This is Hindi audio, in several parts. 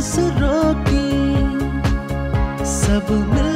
सुरों रोकी सब मिलकर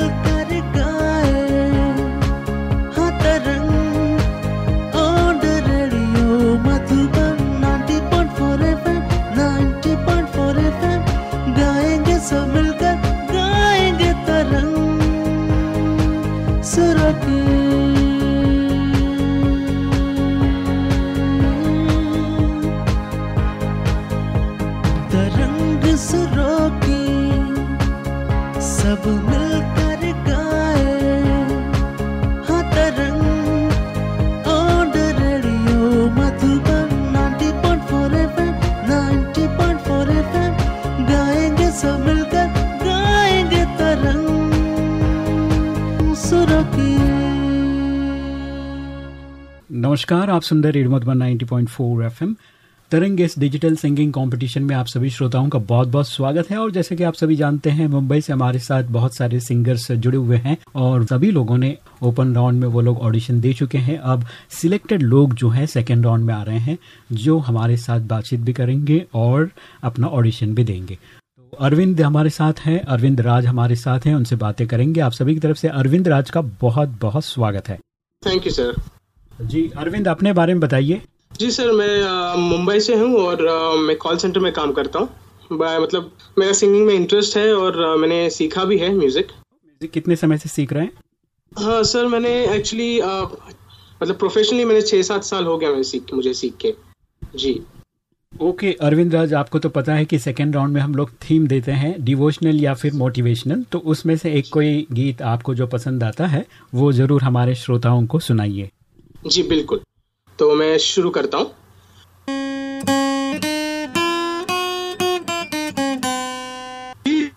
नमस्कार, आप सुन रहे रेडियो मधुबन 90.4 एफएम। तरंग इस डिजिटल सिंगिंग कंपटीशन में आप सभी श्रोताओं का बहुत बहुत स्वागत है और जैसे कि आप सभी जानते हैं, मुंबई से हमारे साथ बहुत सारे सिंगर्स जुड़े हुए हैं और सभी लोगों ने ओपन राउंड में वो लोग ऑडिशन दे चुके हैं। अब सिलेक्टेड लोग जो हैं, सेकेंड राउंड में आ रहे हैं, जो हमारे साथ बातचीत भी करेंगे और अपना ऑडिशन भी देंगे। तो अरविंद हमारे साथ हैं, अरविंद राज हमारे साथ हैं, उनसे बातें करेंगे। आप सभी की तरफ़ से अरविंद राज का बहुत बहुत स्वागत है। Thank you sir ji Arvind अपने बारे में बताइए। जी सर मैं मुंबई से हूँ और मैं कॉल सेंटर में काम करता हूँ। मतलब मेरा सिंगिंग में इंटरेस्ट है और मैंने सीखा भी है म्यूज़िक म्यूज़िक कितने समय से सीख रहे हैं? हाँ सर मैंने एक्चुअली मतलब प्रोफेशनली मैंने छः सात साल हो गया मैं सीख मुझे सीख के। जी। ओके okay, अरविंद राज आपको तो पता है कि सेकेंड राउंड में हम लोग थीम देते हैं डिवोशनल या फिर मोटिवेशनल तो उसमें से एक कोई गीत आपको जो पसंद आता है वो ज़रूर हमारे श्रोताओं को सुनाइए। जी, बिल्कुल। तो मैं शुरू करता हूँ।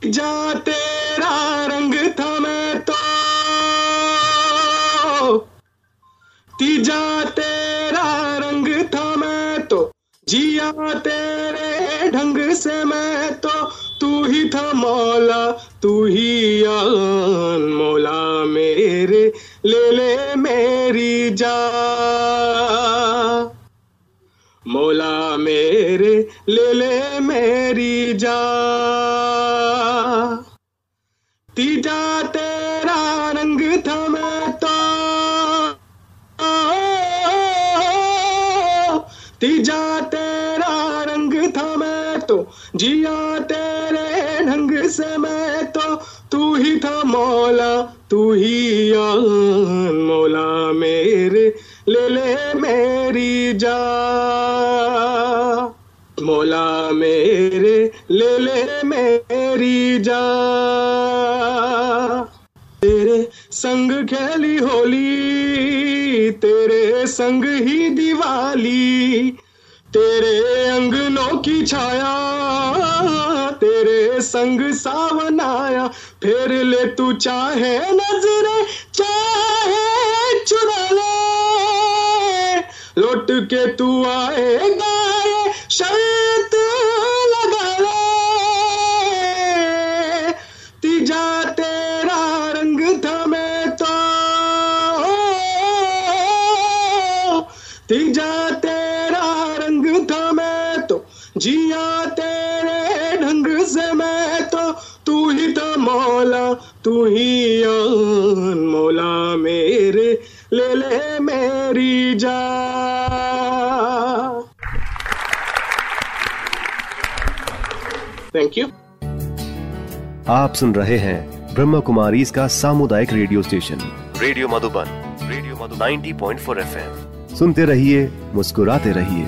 जा तेरा रंग था मैं तो। तीजा तेरा रंग था मैं तो। जिया तेरे ढंग से मैं तो। तू ही था मौला, तू ही आन मौला मेरे। ले ले मेरी जा। मौला मेरे, ले ले मेरी जा। तीजा तेरा रंग था तो तीजा तेरा रंग था मैं तो जिया तेरे ढंग से मैं तो तू ही था मौला। तू ही मौला मेरे, ले ले मेरी जा। मौला मेरे, ले ले मेरी जा। तेरे संग खेली होली, तेरे संग ही दिवाली, तेरे अंगनों की छाया, तेरे संग सावन आया। फिर ले तू चाहे नजरे चाहे चुरा ले। लौट के तू आए गाय शर्त आप सुन रहे हैं ब्रह्म कुमारी इसका सामुदायिक radio station. Radio Madhuban radio Madhuban. 90.4 point सुनते रहिए मुस्कुराते रहिए।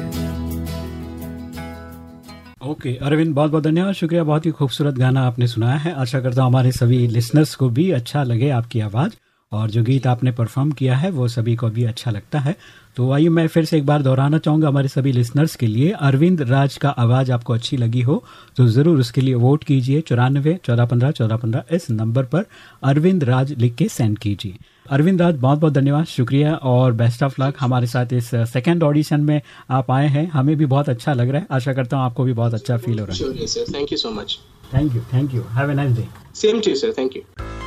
ओके अरविंद बहुत बहुत धन्यवाद। शुक्रिया बहुत ही खूबसूरत गाना आपने सुनाया है। आशा करता हूँ हमारे सभी लिसनर्स को भी अच्छा लगे आपकी आवाज़। और जो गीत आपने परफॉर्म किया है वो सभी को भी अच्छा लगता है। तो आइए मैं फिर से एक बार दोहराना चाहूँगा हमारे सभी लिसनर्स के लिए। अरविंद राज का आवाज़ आपको अच्छी लगी हो तो ज़रूर उसके लिए वोट कीजिए। चौरानवे चौदह पंद्रह चौदह पंद्रह इस नंबर पर अरविंद राज लिख के सेंड कीजिए। अरविंद राज बहुत बहुत धन्यवाद शुक्रिया और बेस्ट ऑफ़ लक हमारे साथ इस सेकेंड ऑडिशन में आप आए हैं। हमें भी बहुत अच्छा लग रहा है। आशा करता हूँ आपको भी बहुत अच्छा फील हो रहा है. Thank you so much. Thank you thank you have a nice day Same to you, sir. Thank you.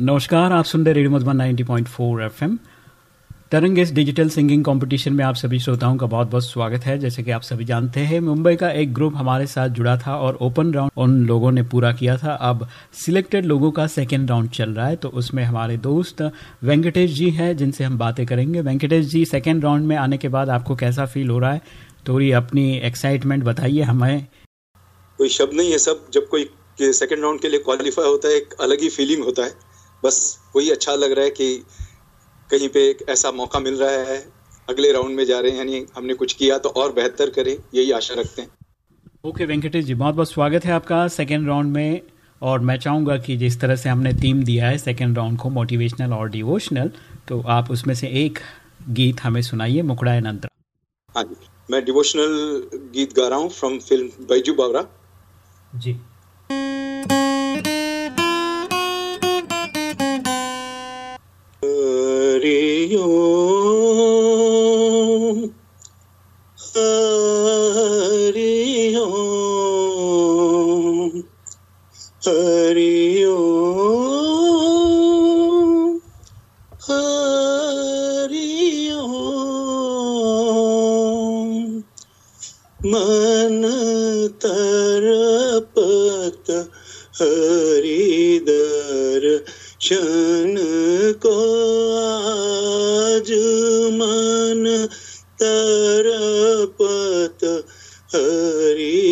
नमस्कार, आप सुन रहे रेडियो मधुबन 90.4 एफएम। तरंग इस डिजिटल सिंगिंग कंपटीशन में आप सभी श्रोताओं का बहुत बहुत स्वागत है। जैसे कि आप सभी जानते हैं, मुंबई का एक ग्रुप हमारे साथ जुड़ा था और ओपन राउंड उन लोगों ने पूरा किया था। अब सिलेक्टेड लोगों का सेकेंड राउंड चल रहा है तो उसमें हमारे दोस्त वेंकटेश जी हैं, जिनसे हम बातें करेंगे। वेंकटेश जी, सेकेंड राउंड में आने के बाद आपको कैसा फील हो रहा है? थोड़ी अपनी एक्साइटमेंट बताइए हमें। कोई शब्द नहीं है सब। जब कोई सेकेंड राउंड के लिए क्वालिफाई होता है, एक अलग ही फीलिंग होता है। बस वही अच्छा लग रहा है कि कहीं पे एक ऐसा मौका मिल रहा है अगले राउंड में जा रहे हैं यानी हमने कुछ किया तो और बेहतर करें यही आशा रखते हैं। ओके वेंकटेश जी बहुत बहुत स्वागत है आपका सेकेंड राउंड में और मैं चाहूँगा कि जिस तरह से हमने थीम दिया है सेकेंड राउंड को मोटिवेशनल और डिवोशनल तो आप उसमें से एक गीत हमें सुनाइए मुकड़ा नंतर हाँ जी मैं डिवोशनल गीत गा रहा हूँ फ्रॉम फ़िल्म बैजू बावरा जी। हरियो हरियो हरियो ओम मन तरपत हरिदर शन को तरपत हरी।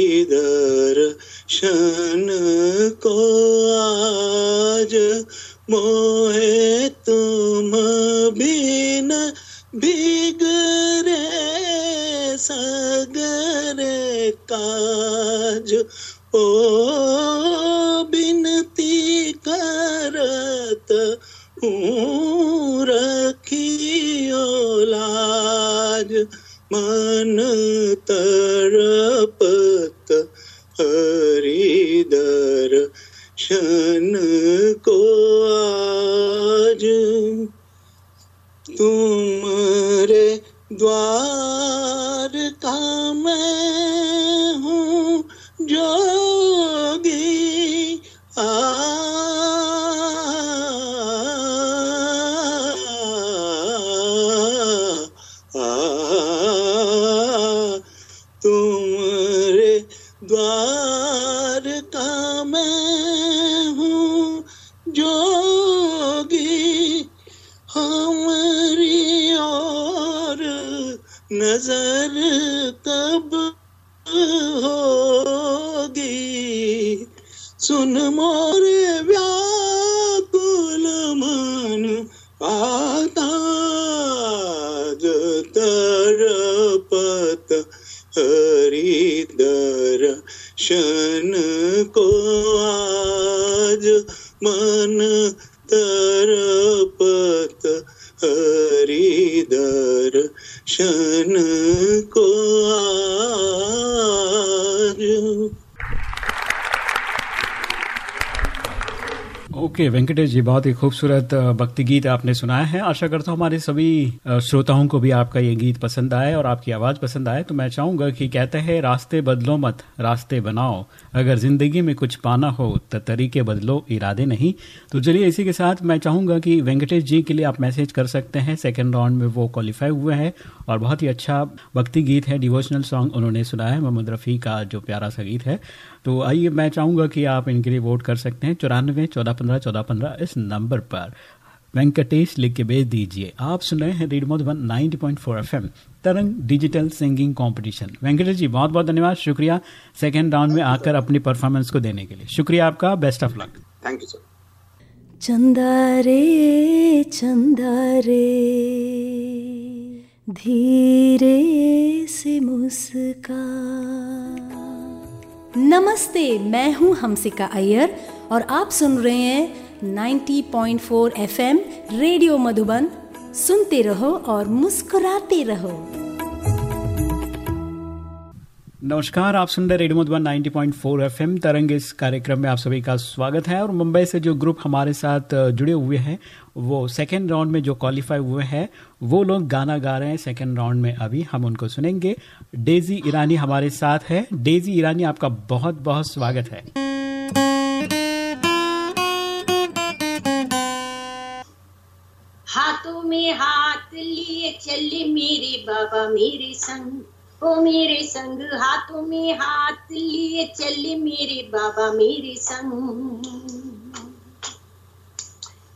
ओके, वेंकटेश जी, बहुत ही खूबसूरत भक्ति गीत आपने सुनाया है। आशा करता हूँ हमारे सभी श्रोताओं को भी आपका ये गीत पसंद आए और आपकी आवाज़ पसंद आए। तो मैं चाहूँगा कि कहते हैं, रास्ते बदलो मत, रास्ते बनाओ। अगर ज़िंदगी में कुछ पाना हो तो तरीके बदलो, इरादे नहीं। तो चलिए इसी के साथ मैं चाहूँगा कि वेंकटेश जी के लिए आप मैसेज कर सकते हैं। सेकेंड राउंड में वो क्वालिफाई हुए हैं और बहुत ही अच्छा भक्ति गीत है, डिवोशनल सॉन्ग उन्होंने सुनाया है, मोहम्मद रफ़ी का जो प्यारा सा गीत है। तो आइए मैं चाहूँगा कि आप इनके लिए वोट कर सकते हैं। चौरानवे चौदह पंद्रह चौदह पंद्रह इस नंबर पर। वेंकटेश लिख के भेज दीजिए। आप सुन रहे हैं radio Madhuban ninety point four F M Tarang digital singing competition. Venkatesh ji बहुत बहुत धन्यवाद। शुक्रिया सेकेंड राउंड में आकर अपनी परफॉर्मेंस को देने के लिए। शुक्रिया आपका। Best of luck. Thank you sir चंदा रे चंदा रे धीरे से मुस्का। नमस्ते, मैं हूँ हमसिका अय्यर और आप सुन रहे हैं 90.4 एफएम रेडियो मधुबन। सुनते रहो और मुस्कुराते रहो। नमस्कार, आप सुन रहे रेडियो मधुबन 90.4 एफएम। तरंग इस कार्यक्रम में आप सभी का स्वागत है और मुंबई से जो ग्रुप हमारे साथ जुड़े हुए हैं वो सेकेंड राउंड में जो क्वालिफाई हुए हैं, वो लोग गाना गा रहे हैं सेकेंड राउंड में अभी, हम उनको सुनेंगे। डेजी ईरानी हमारे साथ है। डेजी ईरानी, आपका बहुत बहुत स्वागत है। हाथों में हाथ लिए चले मेरे बाबा मेरे संग। ओ मेरे संग, हाथों में हाथ लिए चले मेरे बाबा मेरे संग।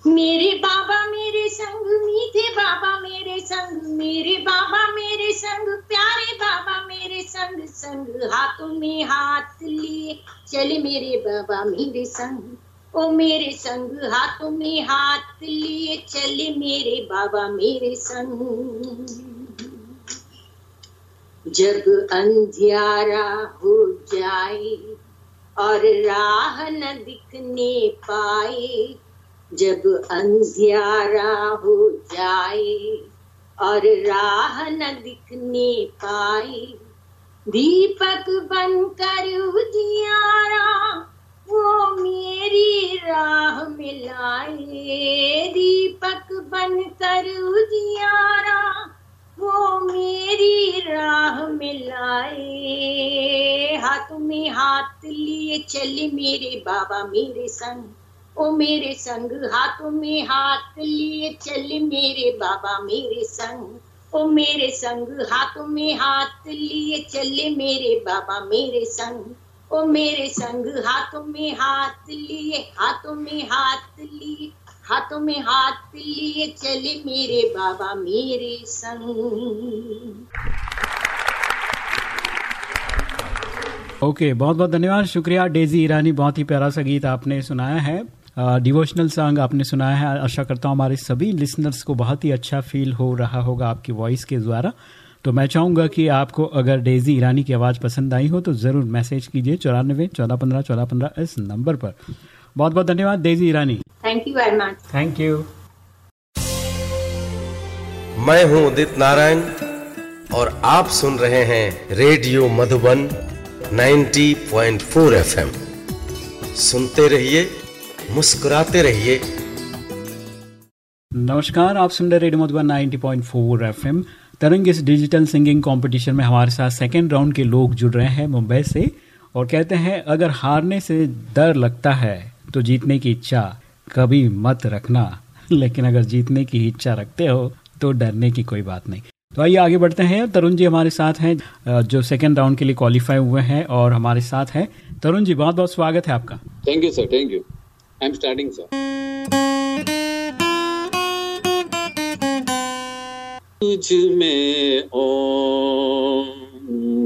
मेरे बाबा मेरे संग, मीठे बाबा मेरे संग, मेरे बाबा मेरे संग, प्यारे बाबा मेरे संग संग हाथों में हाथ लिए। चले मेरे बाबा मेरे संग, ओ मेरे संग हाथों में हाथ लिए। चले मेरे बाबा मेरे संग। जब अंधियारा हो जाए और राह न दिखने पाए जब अंधियारा हो जाए और राह न दिखने पाए, दीपक बनकर उजियारा वो मेरी राह मिलाए। दीपक बनकर उजियारा वो मेरी राह मिलाए। हाथ में हाथ लिए चले मेरे बाबा, मेरे संग ओ मेरे संग हाथों में हाथ लिए चले मेरे बाबा मेरे संग। ओ मेरे संग हाथों में हाथ लिए चले मेरे बाबा मेरे संग। ओ मेरे संग हाथों में हाथ लिए हाथों में हाथ लिए हाथों में हाथ लिए चले मेरे बाबा मेरे संग। ओके okay, बहुत बहुत धन्यवाद। शुक्रिया डेजी ईरानी बहुत ही प्यारा सा गीत आपने सुनाया है। डिवोशनल सॉन्ग आपने सुनाया है। आशा करता हूँ हमारे सभी लिसनर्स को बहुत ही अच्छा फील हो रहा होगा आपकी वॉइस के द्वारा। तो मैं चाहूँगा कि आपको अगर डेजी ईरानी की आवाज़ पसंद आई हो तो ज़रूर मैसेज कीजिए चौरानबे चौदह पंद्रह चौदह पंद्रह इस नंबर पर। बहुत बहुत धन्यवाद Daisy Irani thank you very much thank you मैं हूँ उदित नारायण और आप सुन रहे हैं रेडियो मधुबन 90.4 एफएम सुनते रहिए मुस्कुराते रहिए। नमस्कार आप सुन रहे रेडियो मधुबन 90.4 एफएम। तरंग इस डिजिटल सिंगिंग कंपटीशन में हमारे साथ सेकेंड राउंड के लोग जुड़ रहे हैं मुंबई से और कहते हैं अगर हारने से डर लगता है तो जीतने की इच्छा कभी मत रखना। लेकिन अगर जीतने की इच्छा रखते हो तो डरने की कोई बात नहीं। तो आइए आगे बढ़ते हैं। तरुण जी हमारे साथ हैं जो सेकेंड राउंड के लिए क्वालिफाई हुए हैं और हमारे साथ हैं। तरुण जी बहुत बहुत स्वागत है आपका। Thank you sir thank you I am starting sir तुझ में ओ,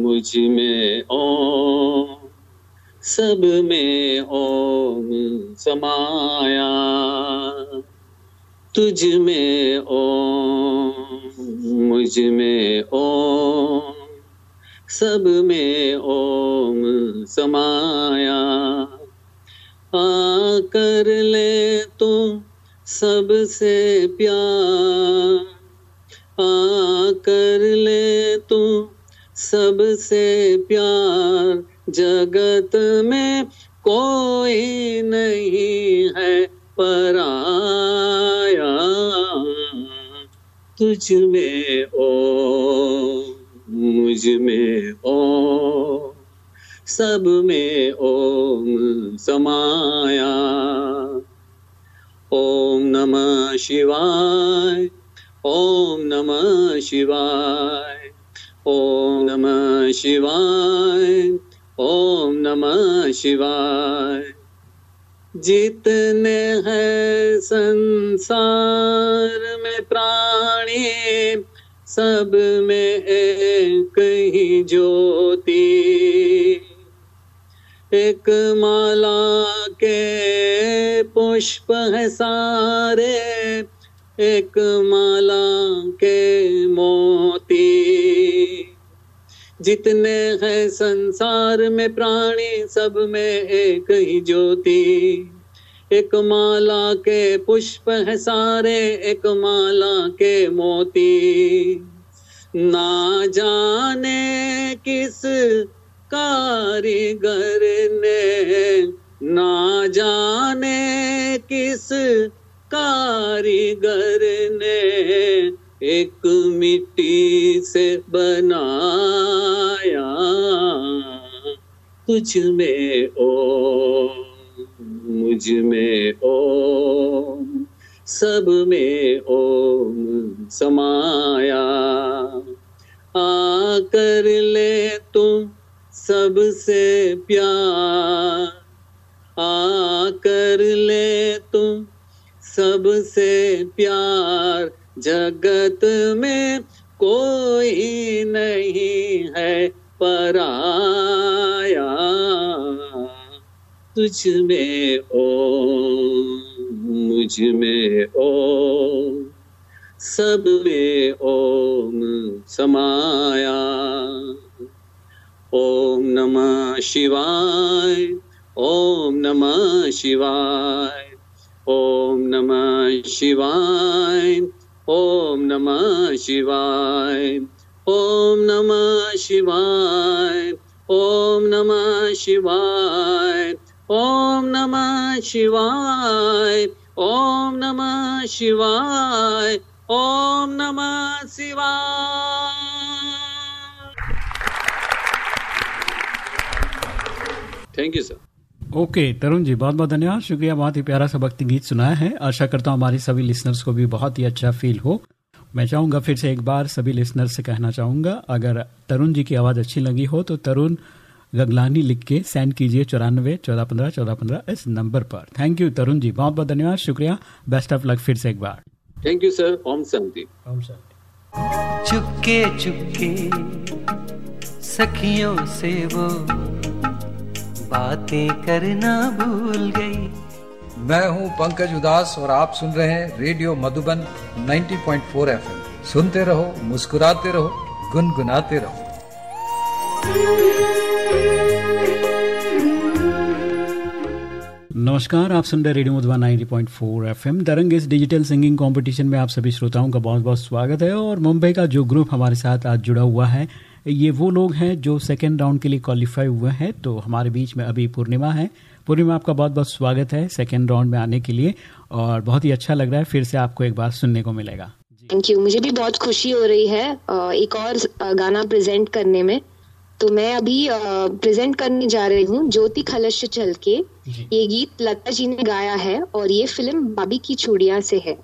मुझमें ओ, सब में ओम समाया। तुझ में ओम मुझमें ओम सब में ओम समाया। कर ले तुम सबसे प्यार। आ कर ले तुम सबसे प्यार। जगत में कोई नहीं है पराया। तुझ में ओ, मुझमें ओ। सब में ओम समाया। ओम नमः शिवाय, ओम नमः शिवाय, ओम नमः शिवाय, ओम नमः शिवाय। जितने हैं संसार में प्राणी, सब में एक ही ज्योति। एक माला के पुष्प है सारे। एक माला के मोती। जितने हैं संसार में प्राणी, सब में एक ही ज्योति। एक माला के पुष्प है सारे, एक माला के मोती। ना जाने किस कारीगर ने ना जाने किस कारीगर ने एक मिट्टी से बनाया। तुझ में ओ, मुझमें ओ, सब में ओम समाया। आकर ले तुम सबसे प्यार आकर ले तुम। सबसे प्यार जगत में कोई नहीं है पराया। तुझ में ओ, मुझमें ओ, सब में ओम समाया। ओम नमः शिवाय, ओम नमः शिवाय, ओम नमः शिवाय, ओम नमः शिवाय, ओम नमः शिवाय, ओम नमः शिवाय, ओम नमः शिवाय, ओम नमः शिवाय, ओम नमः शिवाय। Thank you sir okay Tarun ji बहुत बहुत धन्यवाद। शुक्रिया बहुत ही प्यारा सा भक्ति गीत सुनाया है। आशा करता हूँ हमारी सभी लिसनर्स को भी बहुत ही अच्छा फील हो। मैं चाहूँगा फिर से एक बार सभी लिसनर्स से कहना चाहूँगा अगर तरुण जी की आवाज़ अच्छी लगी हो तो तरुण गगलानी लिख के सेंड कीजिए चौरानवे चौदह पंद्रह चौदह पंद्रह इस नंबर पर। थैंक यू तरुण जी बहुत बहुत धन्यवाद शुक्रिया। बेस्ट ऑफ़ लक फिर से एक बार। थैंक यू सर ओम शांति ओम शांति चुपके चुपके सखियों से वो बातें करना भूल गई। मैं हूँ पंकज उदास और आप सुन रहे हैं रेडियो मधुबन 90.4 एफएम। सुनते रहो मुस्कुराते रहो गुनगुनाते रहो। नमस्कार आप सुन रहे रेडियो मधुबन 90.4 एफएम। दरंग इस डिजिटल सिंगिंग कंपटीशन में आप सभी श्रोताओं का बहुत बहुत स्वागत है और मुंबई का जो ग्रुप हमारे साथ आज जुड़ा हुआ है ये वो लोग हैं जो सेकेंड राउंड के लिए क्वालिफाई हुए हैं तो हमारे बीच में अभी पूर्णिमा है। पूर्णिमा आपका बहुत बहुत स्वागत है सेकेंड राउंड में आने के लिए और बहुत ही अच्छा लग रहा है फिर से आपको एक बार सुनने को मिलेगा। थैंक यू मुझे भी बहुत खुशी हो रही है एक और गाना प्रेजेंट करने में। तो मैं अभी प्रेजेंट करने जा रही हूँ ज्योति खलश चल के। ये गीत लता जी ने गाया है और ये फ़िल्म बाबी की चूड़िया से है।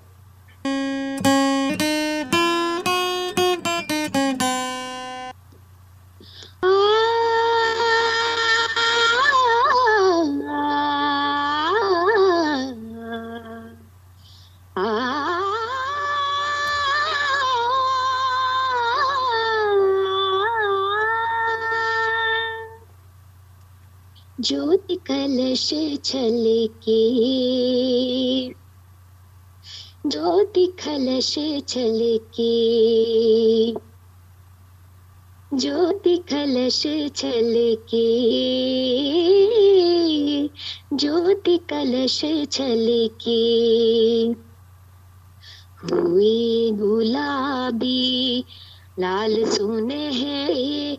ज्योति कलश छल के ज्योति कलश छलके। ज्योति कलश छलके। ज्योति कलश छल के हुई गुलाबी, लाल सुने हैं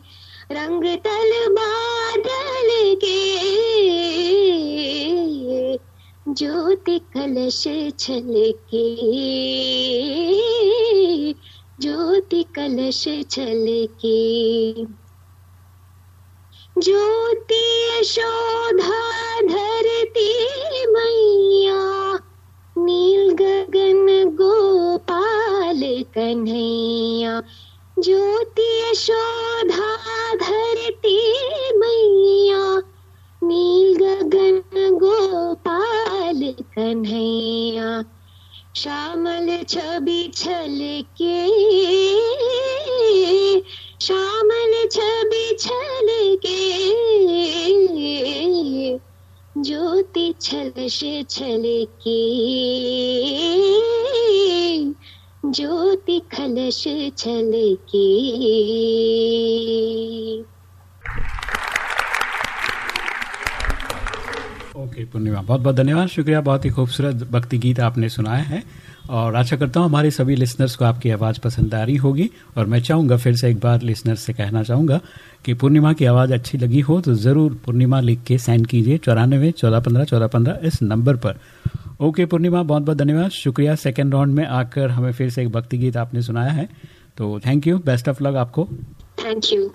रंग तल बादल के ज्योति कलश छल के ज्योति कलश छल के ज्योति यशोधा धरती मैया, नील गगन गोपाल कन्हैया। ज्योति यशोधा धरती मैया नील गगन गोपाल कन्हैया श्यामल छवि छल के श्यामल छवि छल के ज्योति छल से छल के ज्योति छल के। ओके पूर्णिमा बहुत बहुत धन्यवाद। शुक्रिया, बहुत ही खूबसूरत भक्ति गीत आपने सुनाया है। और आशा करता हूँ हमारे सभी लिसनर्स को आपकी आवाज़ पसंद आ रही होगी और मैं चाहूँगा फिर से एक बार लिसनर्स से कहना चाहूँगा कि पूर्णिमा की आवाज़ अच्छी लगी हो तो ज़रूर पूर्णिमा लिख के सेंड कीजिए चौरानवे चौदह पंद्रह चौदह पंद्रह इस नंबर पर। ओके पूर्णिमा बहुत बहुत धन्यवाद। शुक्रिया सेकेंड राउंड में आकर हमें फिर से एक भक्ति गीत आपने सुनाया है। तो thank you best of luck आपको। Thank you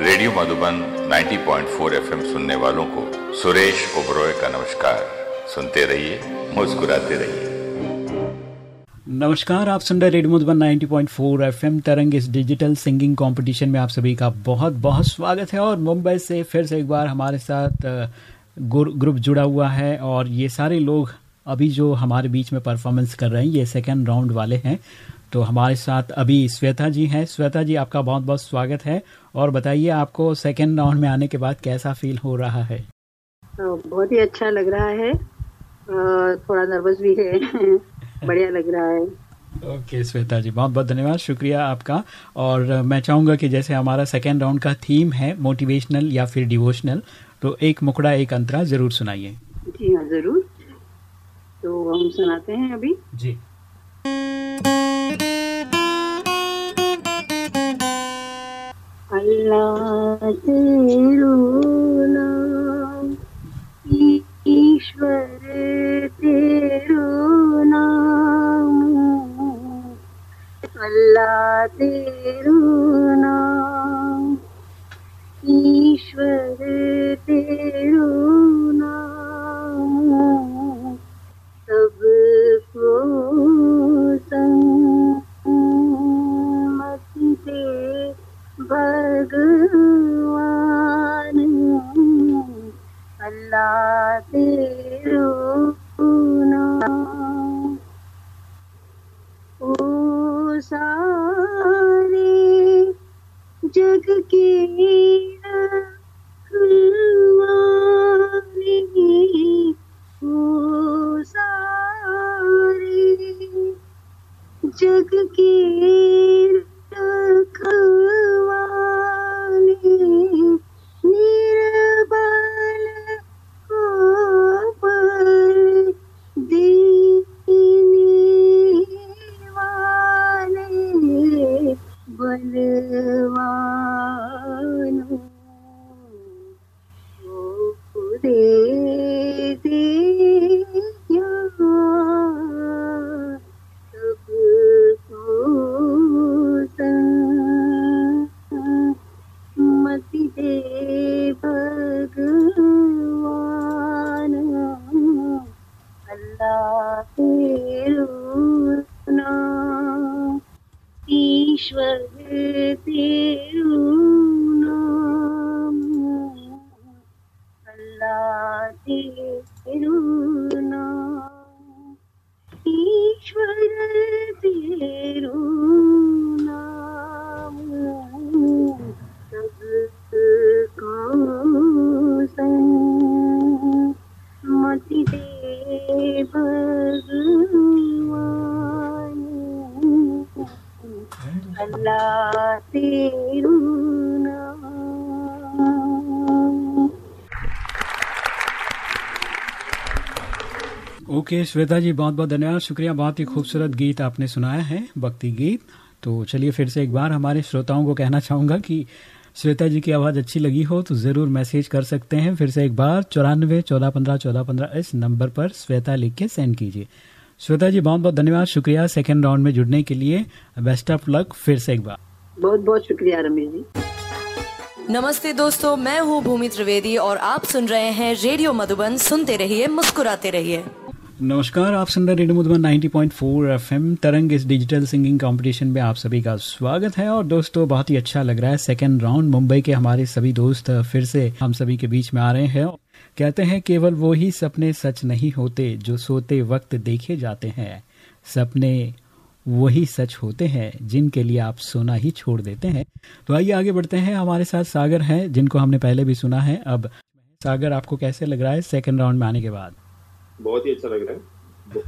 radio Madhuban 90.4 FM सुनने वालों को सुरेश ओबरॉय का नमस्कार। सुनते रहिए मुस्कुराते रहिए। नमस्कार, आप सुन रहे रेडियो मधुबन 90.4 एफएम तरंग इस डिजिटल सिंगिंग कंपटीशन में आप सभी का बहुत बहुत स्वागत है और मुंबई से फिर से एक बार हमारे साथ ग्रुप जुड़ा हुआ है और ये सारे लोग अभी जो हमारे बीच में परफॉर्मेंस कर रहे हैं, ये सेकेंड राउंड वाले हैं। तो हमारे साथ अभी श्वेता जी हैं। श्वेता जी, आपका बहुत बहुत स्वागत है और बताइए आपको सेकेंड राउंड में आने के बाद कैसा फील हो रहा है? बहुत ही अच्छा लग रहा है। थोड़ा नर्वस भी है। बढ़िया लग रहा है। ओके okay, श्वेता जी बहुत बहुत धन्यवाद शुक्रिया आपका। और मैं चाहूँगा कि जैसे हमारा सेकेंड राउंड का थीम है मोटिवेशनल या फिर डिवोशनल तो एक मुकड़ा एक अंतरा ज़रूर सुनाइए। जी हाँ ज़रूर। तो हम सुनाते हैं अभी। जी। अल्लाह तेरो नाम ईश्वर तेरो अल्लाह तेरो ईश्वर तेरो नाम सबको संमति दे भगवान। अल्लाह तेरो सारे जग के रखवाले ओ सारे जग के रखवाले श्वेता जी बहुत बहुत धन्यवाद। शुक्रिया बहुत ही खूबसूरत गीत आपने सुनाया है भक्ति गीत। तो चलिए फिर से एक बार हमारे श्रोताओं को कहना चाहूँगा कि श्वेता जी की आवाज़ अच्छी लगी हो तो ज़रूर मैसेज कर सकते हैं। फिर से एक बार चौरानवे चौदह पंद्रह चौदह पंद्रह इस नंबर पर श्वेता लिख के सेंड कीजिए। श्वेता जी बहुत बहुत धन्यवाद। शुक्रिया सेकेंड राउंड में जुड़ने के लिए। बेस्ट ऑफ़ लक फिर से एक बार। बहुत बहुत शुक्रिया रमेश जी। नमस्ते दोस्तों मैं हूँ भूमि त्रिवेदी और आप सुन रहे हैं रेडियो मधुबन। सुनते रहिए मुस्कुराते रहिए। नमस्कार, आप सुन रहे रेडियो मधुबन 90.4 एफएम, तरंग इस डिजिटल सिंगिंग कंपटीशन में आप सभी का स्वागत है और दोस्तों, बहुत ही अच्छा लग रहा है सेकंड राउंड मुंबई के हमारे सभी दोस्त फिर से हम सभी के बीच में आ रहे हैं कहते हैं केवल वो ही सपने सच नहीं होते जो सोते वक्त देखे जाते हैं। सपने वही सच होते हैं जिनके लिए आप सोना ही छोड़ देते हैं। तो आइए आगे बढ़ते हैं। हमारे साथ सागर हैं, जिनको हमने पहले भी सुना है। अब सागर, आपको कैसे लग रहा है सेकंड राउंड में आने के बाद? बहुत ही अच्छा लग रहा है।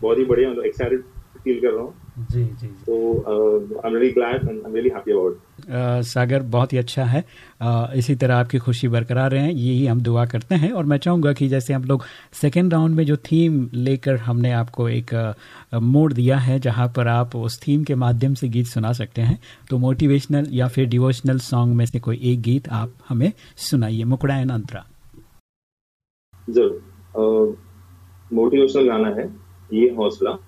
बहुत ही बढ़िया मतलब एक्साइटेड फील कर रहा हूँ। जी जी तो I am really glad and I am really happy about Sagar बहुत ही अच्छा है। इसी तरह आपकी खुशी बरकरार रहे यही हम दुआ करते हैं। और मैं चाहूँगा कि जैसे हम लोग सेकेंड राउंड में जो थीम लेकर हमने आपको एक मोड़ दिया है जहाँ पर आप उस थीम के माध्यम से गीत सुना सकते हैं तो मोटिवेशनल या फिर डिवोशनल सॉन्ग में से कोई एक गीत आप हमें सुनाइए। मुकुड़ायन अंतरा। ज़रूर। मोटिवेशनल गाना है, ये हौसला।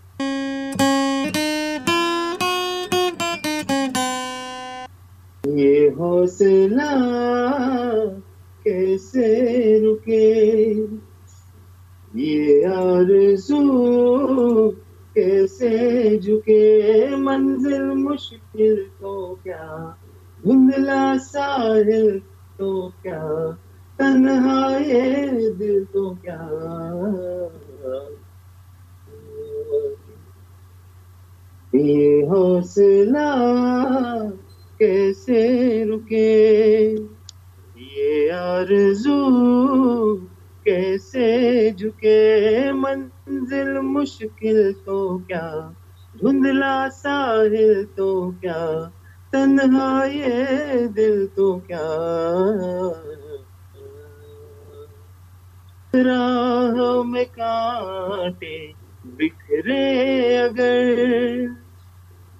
ये हौसला कैसे रुके? ये आरज़ू कैसे झुके? मंजिल मुश्किल तो क्या? धुंधला साहिल तो क्या? तन्हा ये दिल तो क्या? ये हौसला कैसे रुके? ये आरज़ू कैसे झुके? मंजिल मुश्किल तो क्या? धुंधला साहिल तो क्या? तन्हा ये दिल तो क्या? राह में कांटे बिखरे अगर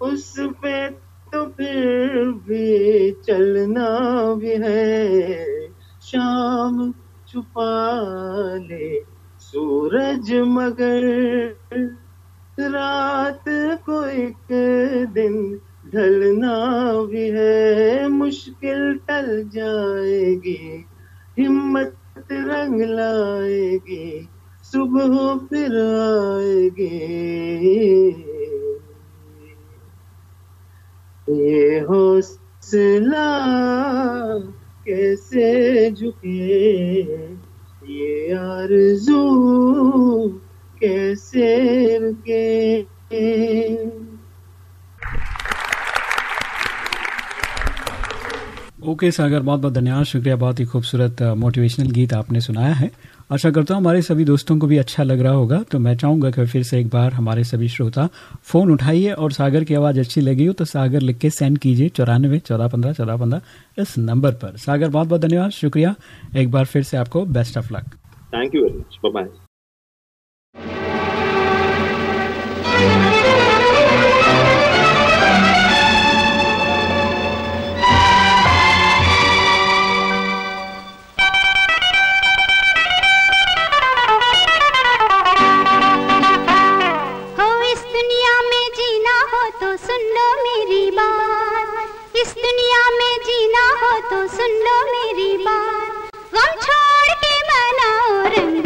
उस पे तो फिर भी चलना भी है। शाम छुपा ले सूरज मगर, रात को एक दिन ढलना भी है। मुश्किल टल जाएगी, हिम्मत रंग लाएगी सुबह फिर आएगी। ये हौसला कैसे झुके ये आरज़ू कैसे रुके? ओके सागर, बहुत बहुत धन्यवाद। शुक्रिया, बहुत ही खूबसूरत मोटिवेशनल गीत आपने सुनाया है। आशा करता हूँ हमारे सभी दोस्तों को भी अच्छा लग रहा होगा तो मैं चाहूँगा कि फिर से एक बार हमारे सभी श्रोता फ़ोन उठाइए और सागर की आवाज़ अच्छी लगी हो तो सागर लिख के सेंड कीजिए चौरानवे, चौदह पंद्रह चौदह पंद्रह इस नंबर पर। सागर, बहुत बहुत धन्यवाद, शुक्रिया। एक बार फिर से आपको best of luck thank you very much bye दुनिया में जीना हो तो सुन लो मेरी बात। गम छोड़ के मनाओ रंग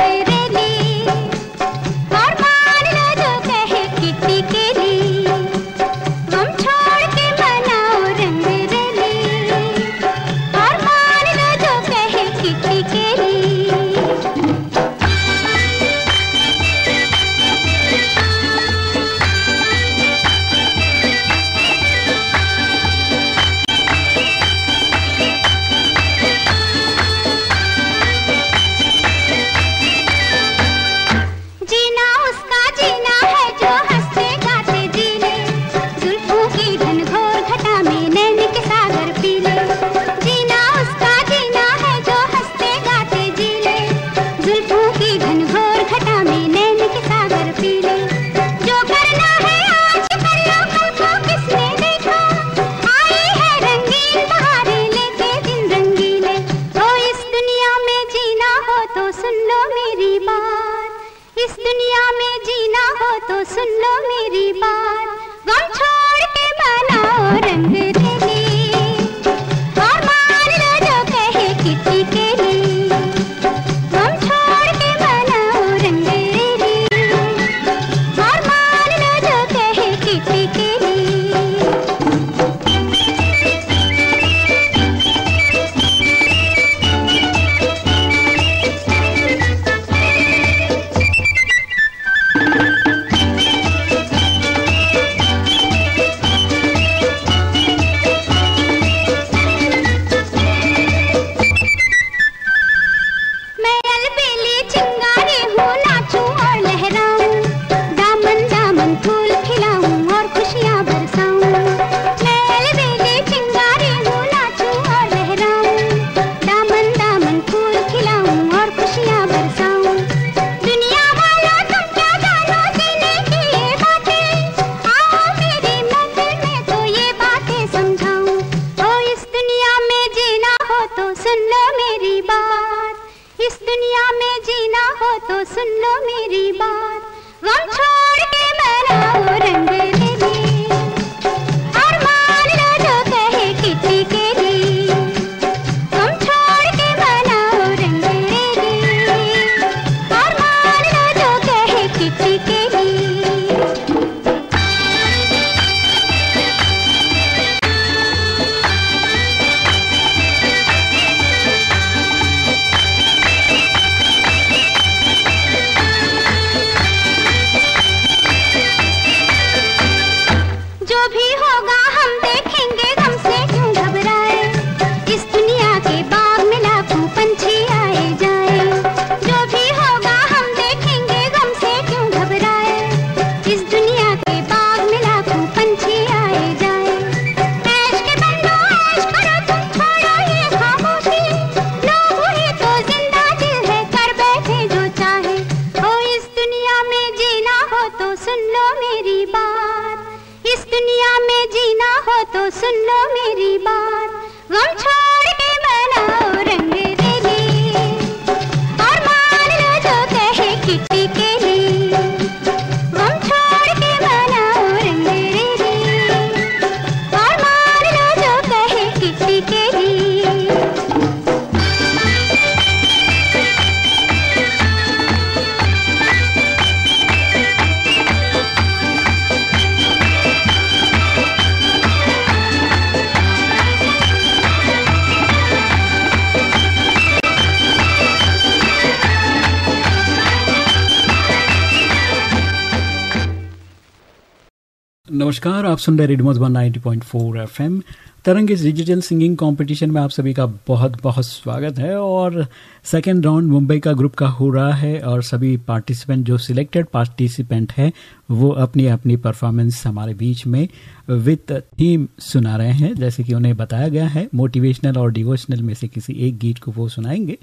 नमस्कार, आप सुन रहे रेडियो मधुबन 90.4 एफएम। तरंग इस डिजिटल सिंगिंग कंपटीशन में आप सभी का बहुत बहुत स्वागत है और सेकेंड राउंड मुंबई का ग्रुप का हो रहा है और सभी पार्टिसिपेंट जो सिलेक्टेड पार्टिसिपेंट है, वो अपनी अपनी परफॉर्मेंस हमारे बीच में विद थीम सुना रहे हैं। जैसे कि उन्हें बताया गया है, मोटिवेशनल और डिवोशनल में से किसी एक गीत को वो सुनाएँगे।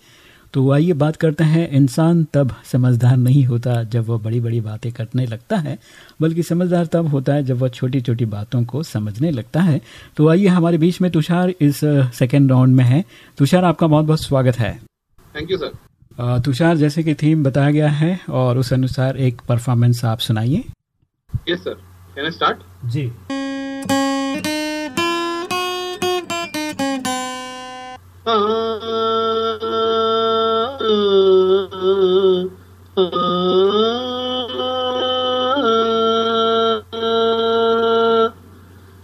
तो आइए बात करते हैं। इंसान तब समझदार नहीं होता जब वह बड़ी बड़ी बातें करने लगता है बल्कि समझदार तब होता है जब वह छोटी छोटी बातों को समझने लगता है। तो आइए हमारे बीच में तुषार इस सेकेंड राउंड में है। तुषार आपका बहुत बहुत स्वागत है। थैंक यू सर तुषार जैसे कि थीम बताया गया है और उस अनुसार एक परफॉर्मेंस आप सुनाइए। Yes sir can I start जी।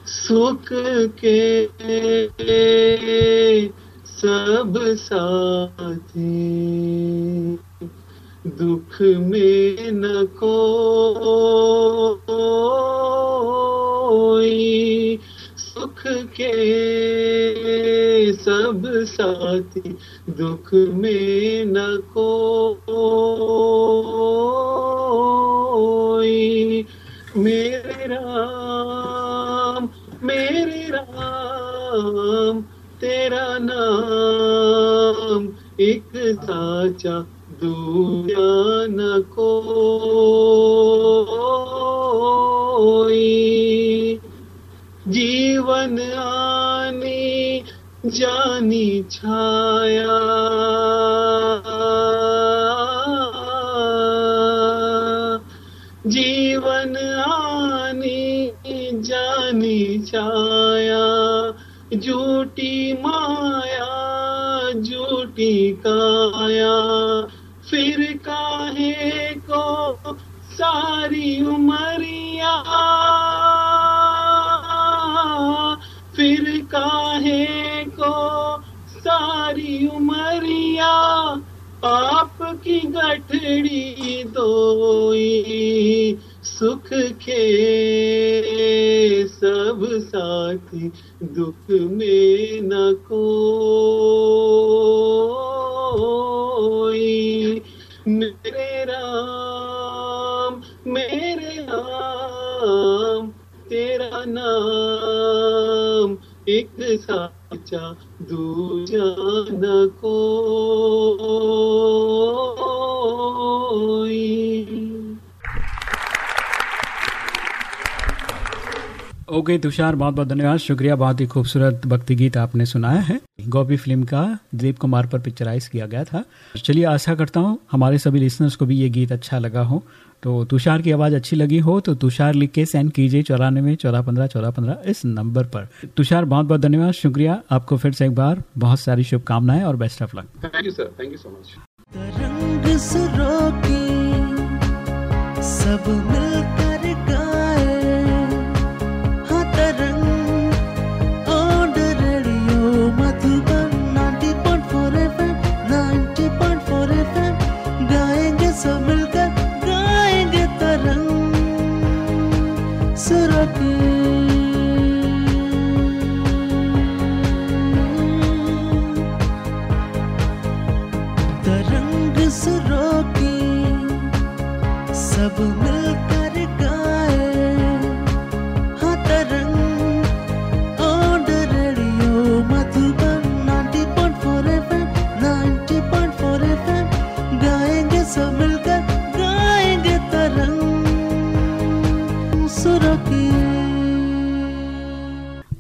सुख के सब साथी। दुख में न कोई सुख के सब साथी दुख में न कोई मेरे राम मेरे राम, तेरा नाम एक साचा दूजा न कोई जीवन आनी जानी छाया। जीवन आनी जानी छाया। झूठी माया, झूठी काया। फिर काहे को सारी उमरिया? फिर काहे को सारी उमरिया पाप की गठड़ी दोई, सुख के सब साथी दुख में न कोई। मेरे राम मेरे राम, तेरा नाम एक साचा दूजा न कोई ओके तुषार बहुत बहुत धन्यवाद। शुक्रिया बहुत ही खूबसूरत भक्ति गीत आपने सुनाया है। गोपी फ़िल्म का दिलीप कुमार पर पिक्चराइज किया गया था। चलिए आशा करता हूँ हमारे सभी लिसनर्स को भी ये गीत अच्छा लगा हो। तो तुषार की आवाज़ अच्छी लगी हो तो तुषार लिख के सेंड कीजिए चौरानवे चौदह पंद्रह चौदह पंद्रह इस नंबर पर। तुषार बहुत बहुत धन्यवाद। शुक्रिया। आपको फिर से एक बार बहुत सारी शुभकामनाएँ और best of luck thank you sir thank you so much रंग सुरों की सब मिलकर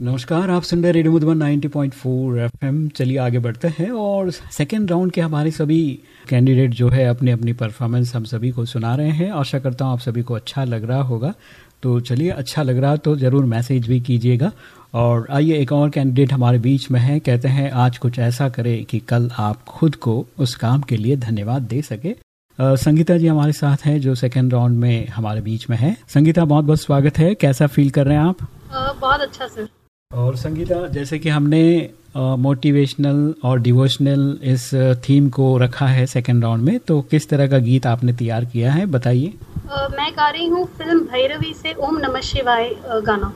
नमस्कार आप सुन रहे रेडियो मधुबन 90.4 एफएम। चलिए आगे बढ़ते हैं और सेकेंड राउंड के हमारे सभी कैंडिडेट जो है अपनी अपनी परफॉर्मेंस हम सभी को सुना रहे हैं। आशा करता हूँ आप सभी को अच्छा लग रहा होगा। तो चलिए अच्छा लग रहा तो ज़रूर मैसेज भी कीजिएगा। और आइए एक और कैंडिडेट हमारे बीच में है। कहते हैं आज कुछ ऐसा करे कि कल आप खुद को उस काम के लिए धन्यवाद दे सके। संगीता जी हमारे साथ हैं जो सेकेंड राउंड में हमारे बीच में है। संगीता बहुत बहुत स्वागत है। कैसा फील कर रहे हैं आप? आ, बहुत अच्छा सर और संगीता, जैसे कि हमने मोटिवेशनल और डिवोशनल इस थीम को रखा है सेकंड राउंड में तो किस तरह का गीत आपने तैयार किया है, बताइए। मैं गा रही हूँ फ़िल्म भैरवी से ओम नमः शिवाय गाना।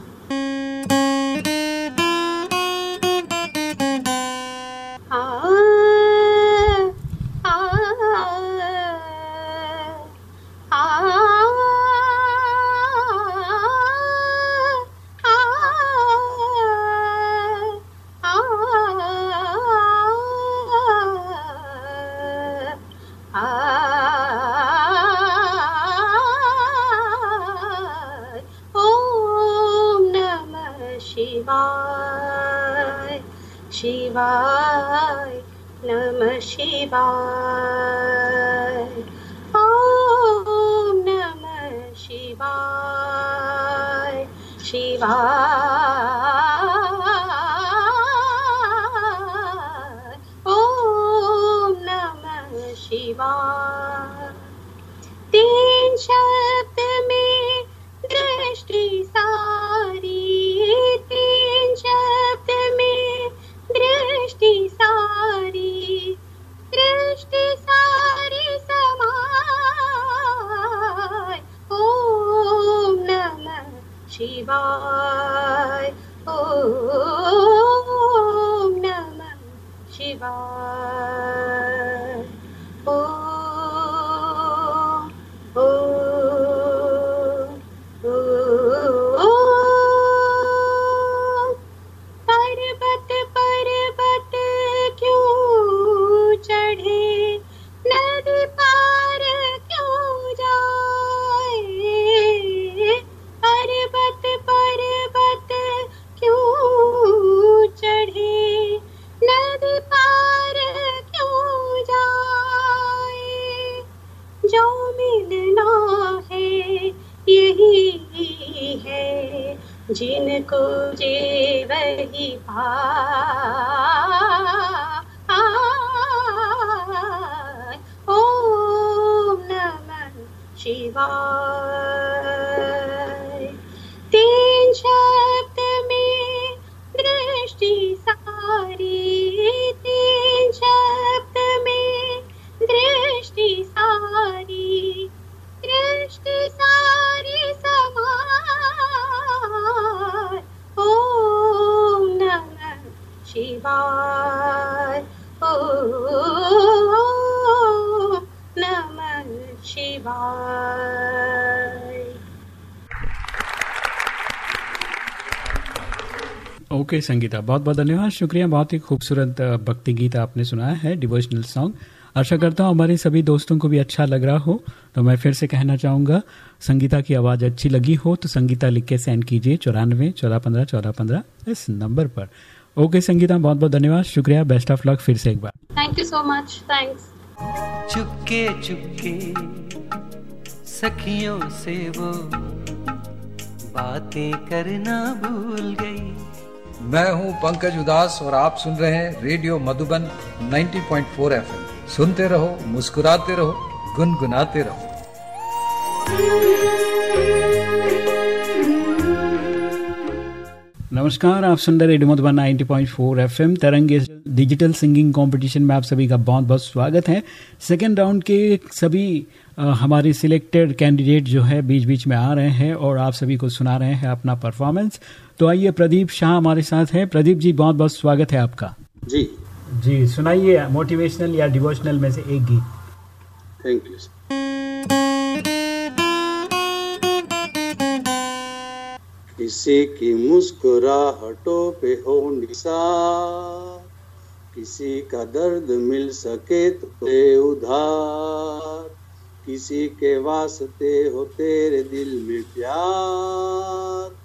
ओके संगीता बहुत बहुत धन्यवाद। शुक्रिया बहुत ही खूबसूरत भक्ति गीत आपने सुनाया है डिवोशनल सॉन्ग आशा करता हूँ हमारे सभी दोस्तों को भी अच्छा लग रहा हो तो मैं फिर से कहना चाहूँगा संगीता की आवाज़ अच्छी लगी हो तो संगीता लिख के सेंड कीजिए चौरानवे चौदह पंद्रह चौदह पंद्रह इस नंबर पर। ओके संगीता बहुत बहुत धन्यवाद। शुक्रिया बेस्ट ऑफ़ लक फिर से एक बार। Thank you so much thanks चुपके चुपके सखियों से वो बातें करना भूल गई। मैं हूँ पंकज उदास और आप सुन रहे हैं रेडियो मधुबन 90.4 एफएम। सुनते रहो, मुस्कुराते रहो, गुनगुनाते रहो। नमस्कार, आप सुन रहे radio Madhuban 90.4 FM, Tarang digital singing competition में आप सभी का बहुत बहुत स्वागत है। सेकेंड राउंड के सभी हमारे सिलेक्टेड कैंडिडेट जो है बीच बीच में आ रहे हैं और आप सभी को सुना रहे हैं अपना परफॉर्मेंस तो आइए प्रदीप शाह हमारे साथ हैं। प्रदीप जी बहुत बहुत स्वागत है आपका। जी। जी सुनाइए मोटिवेशनल या डिवोशनल में से एक गीत। थैंक यू किसी की मुस्कुराहटों पे हो निसार किसी का दर्द मिल सके तो दे उधार किसी के वास्ते हो तेरे दिल में प्यार।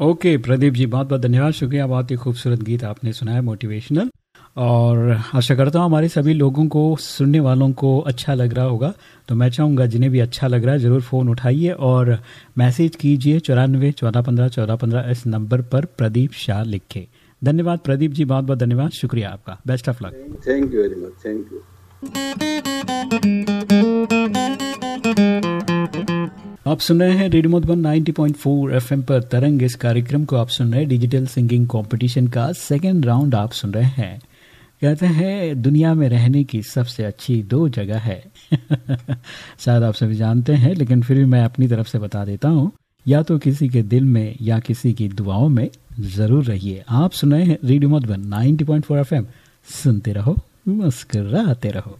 ओके प्रदीप जी बहुत बहुत धन्यवाद। शुक्रिया, बहुत ही खूबसूरत गीत आपने सुनाया मोटिवेशनल और आशा करता हूँ हमारे सभी लोगों को, सुनने वालों को अच्छा लग रहा होगा। तो मैं चाहूँगा जिन्हें भी अच्छा लग रहा है, ज़रूर फ़ोन उठाइए और मैसेज कीजिए चौरानवे चौदह पंद्रह चौदह पंद्रह इस नंबर पर प्रदीप शाह लिखे। धन्यवाद प्रदीप जी, बहुत बहुत धन्यवाद। शुक्रिया आपका। Best of luck thank you very much thank you आप सुन रहे हैं रेडियो मधुबन 90.4 एफएम पर तरंग। इस कार्यक्रम को आप सुन रहे हैं डिजिटल सिंगिंग कंपटीशन का सेकेंड राउंड आप सुन रहे हैं। कहते हैं, दुनिया में रहने की सबसे अच्छी दो जगह है। शायद आप सभी जानते हैं, लेकिन फिर भी मैं अपनी तरफ़ से बता देता हूँ, या तो किसी के दिल में या किसी की दुआओं में ज़रूर रहिए। आप सुन रहे हैं रेडियो मधुबन 90.4 एफएम। सुनते रहो, मुस्कुराते रहो।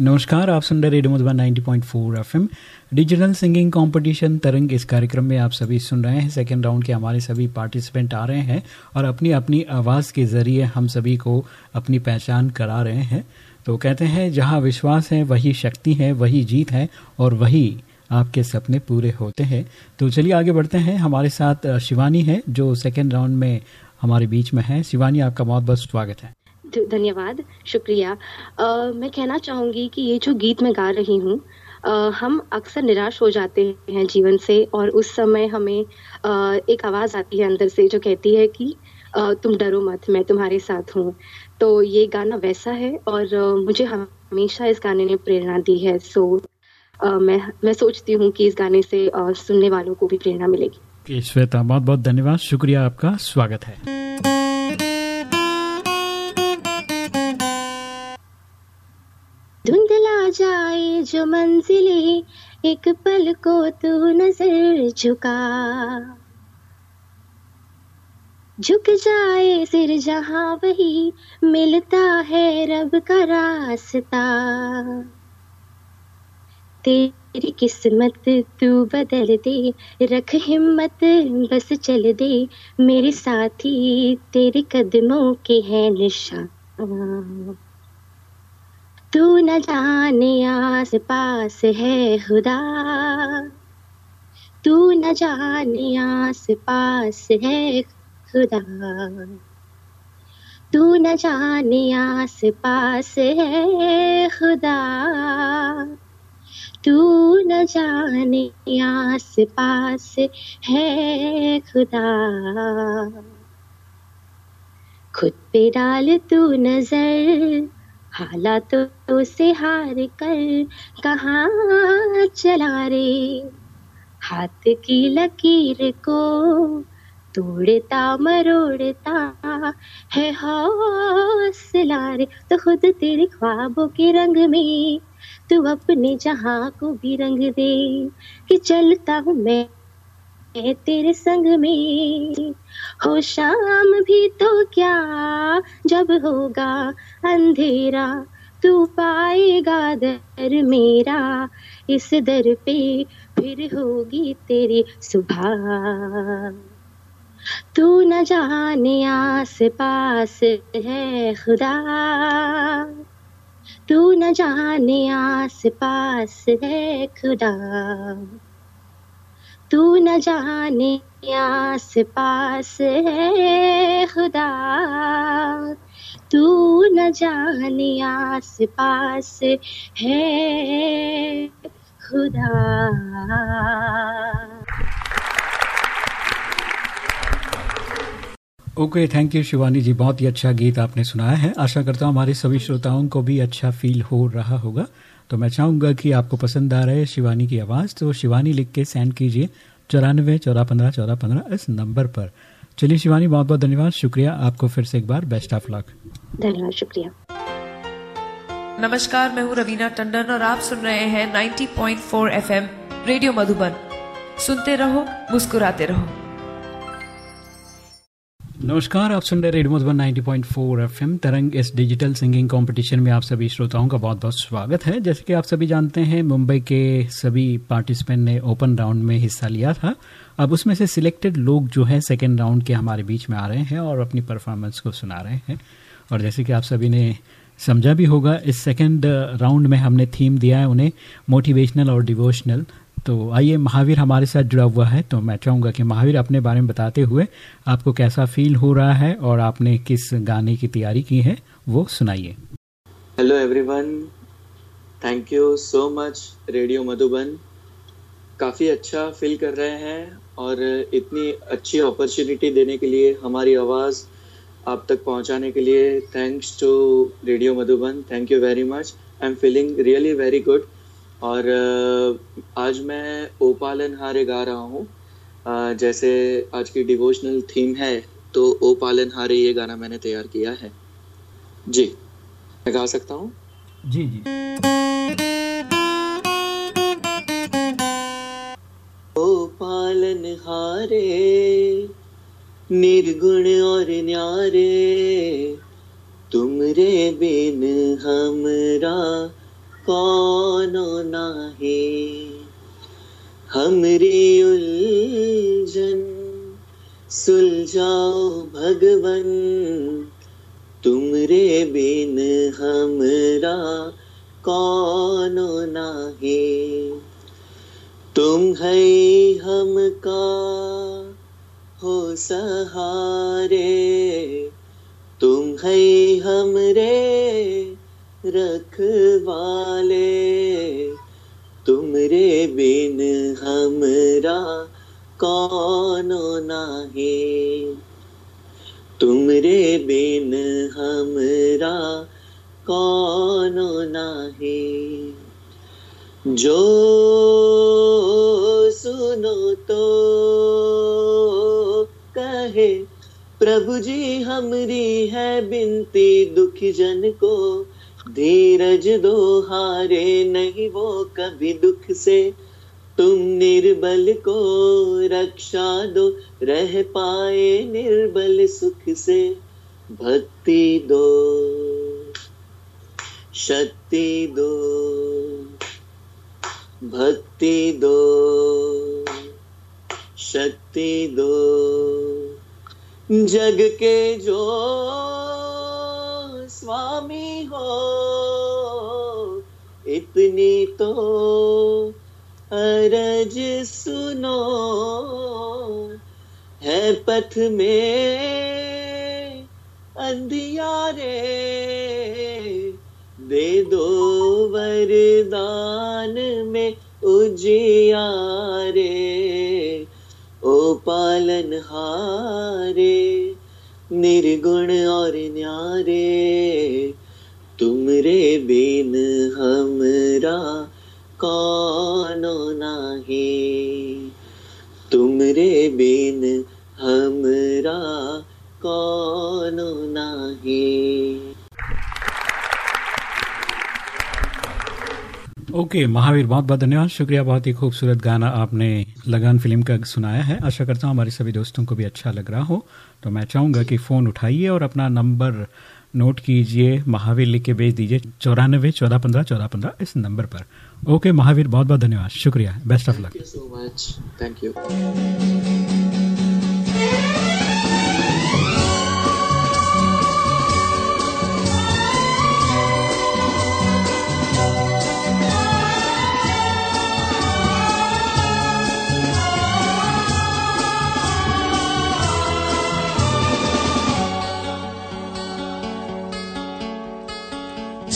नमस्कार, आप सुन रहे radio Madhuban 90.4 FM. Digital singing competition Tarang इस कार्यक्रम में आप सभी सुन रहे हैं। सेकेंड राउंड के हमारे सभी पार्टिसिपेंट आ रहे हैं और अपनी अपनी आवाज़ के ज़रिए हम सभी को अपनी पहचान करा रहे हैं। तो कहते हैं, जहाँ विश्वास है, वही शक्ति है, वही जीत है और वही आपके सपने पूरे होते हैं। तो चलिए आगे बढ़ते हैं। हमारे साथ शिवानी है, जो सेकेंड राउंड में हमारे बीच में है। शिवानी, आपका बहुत बहुत स्वागत है। धन्यवाद शुक्रिया। अ, मैं कहना चाहूँगी कि ये जो गीत मैं गा रही हूँ हम अक्सर निराश हो जाते हैं जीवन से और उस समय हमें अ, एक आवाज़ आती है अंदर से जो कहती है कि अ, तुम डरो मत मैं तुम्हारे साथ हूँ। तो ये गाना वैसा है और मुझे हमेशा इस गाने ने प्रेरणा दी है। सो मैं मैं सोचती हूँ कि इस गाने से सुनने वालों को भी प्रेरणा मिलेगी। श्वेता बहुत बहुत धन्यवाद। शुक्रिया आपका। स्वागत है। धुंधला जाए जो मंजिले, एक पल को तू नज़र झुका। झुक जाए सिर जहाँ वही, मिलता है रब का रास्ता। तेरी किस्मत तू बदल दे, रख हिम्मत बस चल दे, मेरे साथी तेरे कदमों के हैं निशान। तू न जाने आस पास है खुदा। तू न जाने आस पास है खुदा। तू न जाने आस पास है खुदा। तू न जाने आस पास है खुदा। खुद पे डाल तू नज़र। हालातों से हार कर कहाँ चला रे? हाथ की लकीर को तोड़ता मरोड़ता है हौसला रे। तो खुद तेरे ख्वाबों के रंग में तू अपने जहाँ को भी रंग दे कि चलता हूँ मैं मैं तेरे संग में। हो शाम भी तो क्या, जब होगा अंधेरा, तू पाएगा दर मेरा। इस दर पे फिर होगी तेरी सुबह। तू न जाने आस पास है खुदा। तू न जाने आस पास है खुदा। तू न जाने आस पास है खुदा। तू न जाने आस पास है खुदा। Okay thank you Shivani ji बहुत ही अच्छा गीत आपने सुनाया है। आशा करता हूँ हमारे सभी श्रोताओं को भी अच्छा फील हो रहा होगा। तो मैं चाहूँगा कि आपको पसंद आ रहा है शिवानी की आवाज़ तो शिवानी लिख के सेंड कीजिए चौरानवे चौदह पंद्रह चौदह पंद्रह इस नंबर पर। चलिए शिवानी बहुत बहुत धन्यवाद शुक्रिया आपको फिर से एक बार बेस्ट ऑफ़ लक धन्यवाद शुक्रिया। नमस्कार मैं हूँ रवीना टंडन और आप सुन रहे हैं 90.4 एफएम रेडियो मधुबन। सुनते रहो मुस्कुराते रहो। नमस्कार, आप सुन रहे रेडियो मधुबन 90.4 एफएम, तरंग इस डिजिटल सिंगिंग कंपटीशन में आप सभी श्रोताओं का बहुत बहुत स्वागत है। जैसे कि आप सभी जानते हैं, मुंबई के सभी पार्टिसिपेंट ने ओपन राउंड में हिस्सा लिया था। अब उसमें से सिलेक्टेड लोग जो है, सेकेंड राउंड के हमारे बीच में आ रहे हैं और अपनी परफॉर्मेंस को सुना रहे हैं। और जैसे कि आप सभी ने समझा भी होगा, इस सेकेंड राउंड में हमने थीम दिया है उन्हें मोटिवेशनल और डिवोशनल। तो आइए महावीर हमारे साथ जुड़ा हुआ है तो मैं चाहूँगा कि महावीर अपने बारे में बताते हुए आपको कैसा फील हो रहा है और आपने किस गाने की तैयारी की है, वो सुनाइए। Hello everyone thank you so much radio Madhuban काफ़ी अच्छा फील कर रहे हैं और इतनी अच्छी अपॉर्चुनिटी देने के लिए, हमारी आवाज़ आप तक पहुँचाने के लिए thanks to radio Madhuban thank you very much I am feeling really very good और आज मैं ओपालन हारे गा रहा हूँ। जैसे आज की डिवोशनल थीम है तो ओ पालन हारे ये गाना मैंने तैयार किया है। जी मैं गा सकता हूँ? जी जी। ओ पालन हारे निर्गुण और न्यारे तुमरे बिन हमरा कौनो नाहे हमरी उलझन, सुलझाओ भगवन। तुमरे बिन हमरा कौनो नाहे तुम है हमका हो सहारे। तुम है हमरे रखवाले। तुमरे बिन हमरा कौनो नाहे। तुमरे बिन हमरा कौनो नाहे। जो सुनो तो कहे, प्रभु जी हमरी है बिनती दुखी जन को। धीरज दो हारे नहीं वो कभी दुख से। तुम निर्बल को रक्षा दो, रह पाए निर्बल सुख से। भक्ति दो, शक्ति दो, भक्ति दो, शक्ति दो। जग के जो स्वामी हो इतनी तो अरज सुनो, है पथ में अंधियारे, दे दो वरदान में उजियारे, ओ पालन हारे, निर्गुण और न्यारे तुमरे बिन हमरा कौनो नाही। तुमरे बिन हमरा कौनो नाही। ओके okay, महावीर बहुत बहुत धन्यवाद। शुक्रिया बहुत ही खूबसूरत गाना आपने लगान फ़िल्म का सुनाया है। आशा करता हूँ हमारे सभी दोस्तों को भी अच्छा लग रहा हो। तो मैं चाहूँगा कि फ़ोन उठाइए और अपना नंबर नोट कीजिए, महावीर लिख के भेज दीजिए। चौरानबे, चौदह पंद्रह चौदह पंद्रह इस नंबर पर। ओके महावीर बहुत बहुत धन्यवाद। शुक्रिया। Best of luck so much thank you.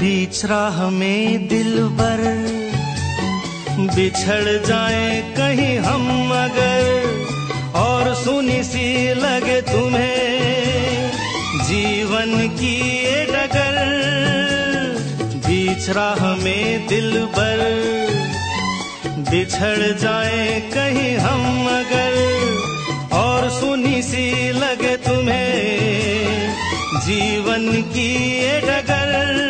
बीच राह में दिल बर बिछड़ जाए कहीं हम अगर, और सुनी सी लगे तुम्हें। जीवन की ये डगर, बीच राह में दिल बर बिछड़ जाए कहीं हम अगर, और सुनी सी लगे तुम्हें। जीवन की ये डगर।